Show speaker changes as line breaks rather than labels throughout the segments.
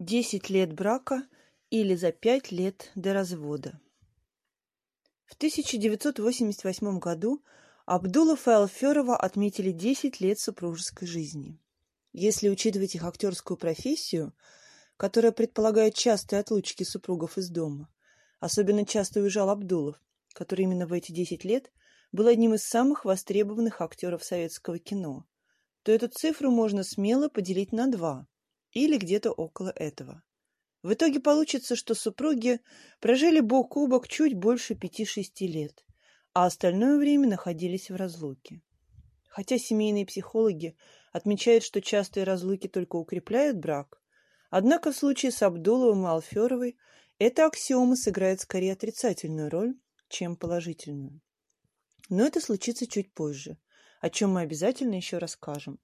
Десять лет брака или за пять лет до развода. В 1988 году Абдулов и Алферова отметили 10 лет супружеской жизни. Если учитывать их актерскую профессию, которая предполагает частые отлучки супругов из дома, особенно часто уезжал Абдулов, который именно в эти 10 лет был одним из самых востребованных актеров советского кино, то эту цифру можно смело поделить на два – или где-то около этого. В итоге получится, что супруги прожили бок о бок чуть больше пяти-шести лет, а остальное время находились в разлуке. Хотя семейные психологи отмечают, что частые разлуки только укрепляют брак, однако в случае с Абдуловым и Алферовой эта аксиома сыграет скорее отрицательную роль, чем положительную. Но это случится чуть позже, о чем мы обязательно еще расскажем.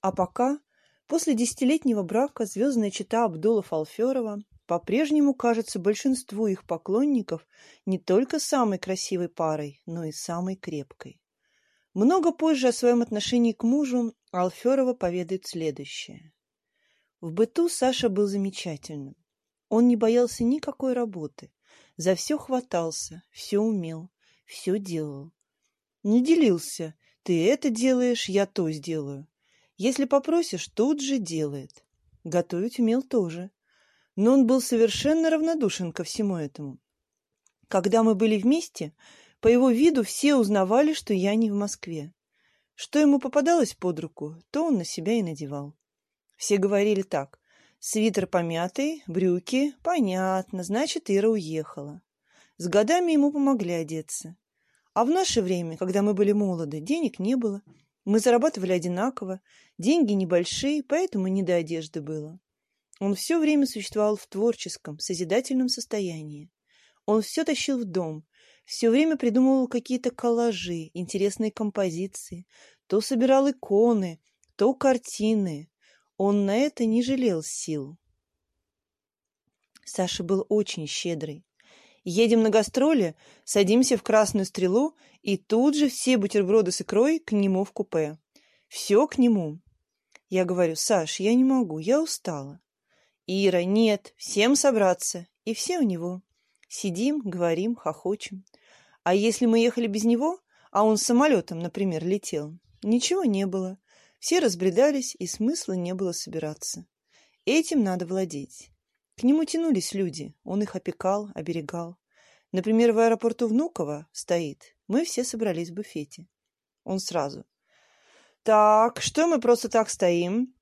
А пока После десятилетнего брака звездная чита Абдулов-Алферова по-прежнему кажется большинству их поклонников не только самой красивой парой, но и самой крепкой. Много позже о своем отношении к мужу Алферова поведает следующее. В быту Саша был замечательным. Он не боялся никакой работы, за все хватался, все умел, все делал. Не делился, ты это делаешь, я то сделаю. Если попросишь, тут же делает. Готовить умел тоже. Но он был совершенно равнодушен ко всему этому. Когда мы были вместе, по его виду все узнавали, что я не в Москве. Что ему попадалось под руку, то он на себя и надевал. Все говорили так. Свитер помятый, брюки, понятно, значит, Ира уехала. С годами ему помогли одеться. А в наше время, когда мы были молоды, денег не было – мы зарабатывали одинаково, деньги небольшие, поэтому не до одежды было. Он все время существовал в творческом, созидательном состоянии. Он все тащил в дом, все время придумывал какие-то коллажи, интересные композиции, то собирал иконы, то картины. Он на это не жалел сил. Саша был очень щедрый. Едем на гастроли, садимся в красную стрелу, и тут же все бутерброды с икрой к нему в купе. Все к нему. Я говорю, Саш, я не могу, я устала. Ира, нет, всем собраться. И все у него. Сидим, говорим, хохочем. А если мы ехали без него, а он самолетом, например, летел, ничего не было. Все разбредались, и смысла не было собираться. Этим надо владеть. К нему тянулись люди, он их опекал, оберегал. Например, в аэропорту Внуково стоит. Мы все собрались в буфете. Он сразу. «Так, что мы просто так стоим?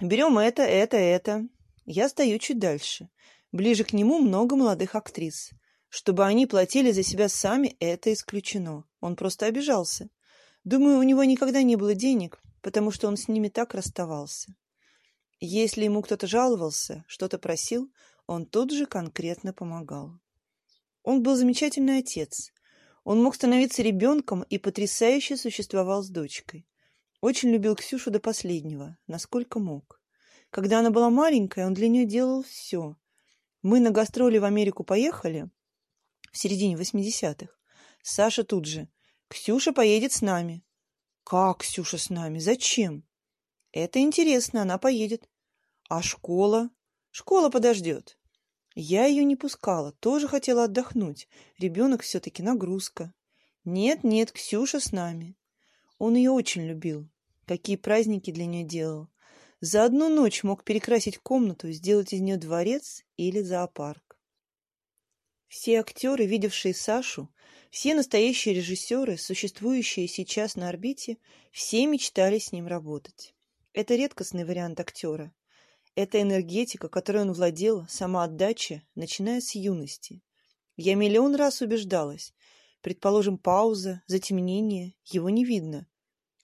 Берем это, это, это». Я стою чуть дальше. Ближе к нему много молодых актрис. Чтобы они платили за себя сами, это исключено. Он просто обижался. Думаю, у него никогда не было денег, потому что он с ними так расставался. Если ему кто-то жаловался, что-то просил, он тут же конкретно помогал. Он был замечательный отец. Он мог становиться ребенком и потрясающе существовал с дочкой. Очень любил Ксюшу до последнего, насколько мог. Когда она была маленькая, он для нее делал все. Мы на гастроли в Америку поехали в середине 80-х. Саша тут же. «Ксюша поедет с нами». «Как Ксюша с нами? Зачем?» «Это интересно, она поедет. А школа? Школа подождет. Я ее не пускала, тоже хотела отдохнуть. Ребенок все-таки нагрузка. Нет, нет, Ксюша с нами. Он ее очень любил. Какие праздники для нее делал. За одну ночь мог перекрасить комнату, сделать из нее дворец или зоопарк. Все актеры, видевшие Сашу, все настоящие режиссеры, существующие сейчас на орбите, все мечтали с ним работать. Это редкостный вариант актера. Эта энергетика, которой он владел, самоотдача, начиная с юности. Я миллион раз убеждалась. Предположим, пауза, затемнение, его не видно.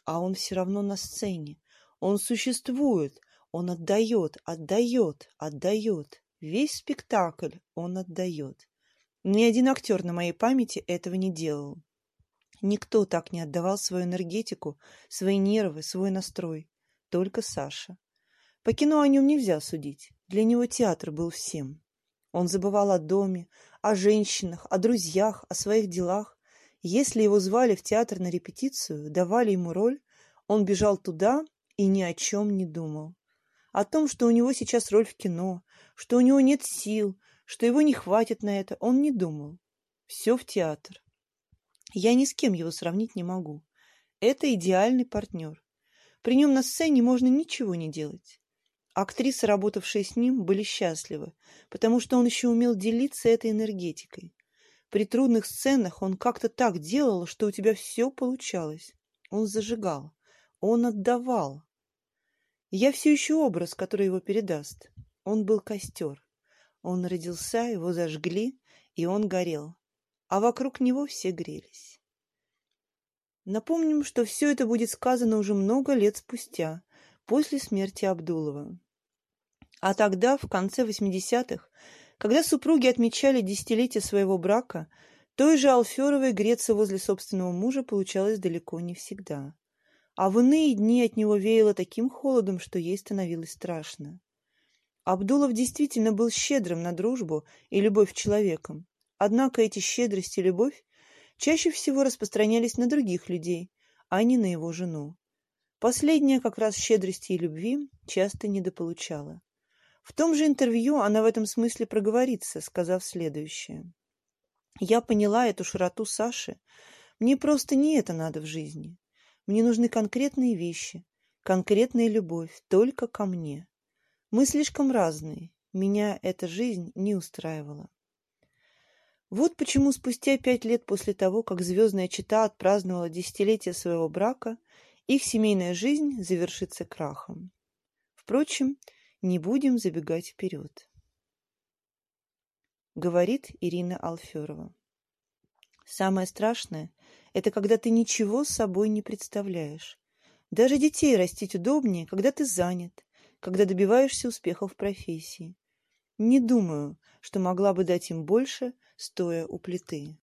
А он все равно на сцене. Он существует. Он отдает, отдает, отдает. Весь спектакль он отдает. Ни один актер на моей памяти этого не делал. Никто так не отдавал свою энергетику, свои нервы, свой настрой. Только Саша. По кино о нем нельзя судить. Для него театр был всем. Он забывал о доме, о женщинах, о друзьях, о своих делах. Если его звали в театр на репетицию, давали ему роль, он бежал туда и ни о чем не думал. О том, что у него сейчас роль в кино, что у него нет сил, что его не хватит на это, он не думал. Все в театр. Я ни с кем его сравнить не могу. Это идеальный партнер. При нем на сцене можно ничего не делать. Актрисы, работавшие с ним, были счастливы, потому что он еще умел делиться этой энергетикой. При трудных сценах он как-то так делал, что у тебя все получалось. Он зажигал, он отдавал. Я все еще образ, который его передаст. Он был костер. Он родился, его зажгли, и он горел. А вокруг него все грелись. Напомним, что все это будет сказано уже много лет спустя, после смерти Абдулова. А тогда, в конце 80-х, когда супруги отмечали десятилетие своего брака, той же Алферовой греться возле собственного мужа получалось далеко не всегда. А в иные дни от него веяло таким холодом, что ей становилось страшно. Абдулов действительно был щедрым на дружбу и любовь к человекам. Однако эти щедрость и любовь чаще всего распространялись на других людей, а не на его жену. Последняя как раз щедрости и любви часто недополучала. В том же интервью она в этом смысле проговорится, сказав следующее. «Я поняла эту широту Саши. Мне просто не это надо в жизни. Мне нужны конкретные вещи, конкретная любовь, только ко мне. Мы слишком разные. Меня эта жизнь не устраивала». Вот почему спустя пять лет после того, как звездная чита отпраздновала десятилетие своего брака, их семейная жизнь завершится крахом. Впрочем, не будем забегать вперед. Говорит Ирина Алферова. Самое страшное – это когда ты ничего с собой не представляешь. Даже детей растить удобнее, когда ты занят, когда добиваешься успеха в профессии. Не думаю, что могла бы дать им больше, стоя у плиты.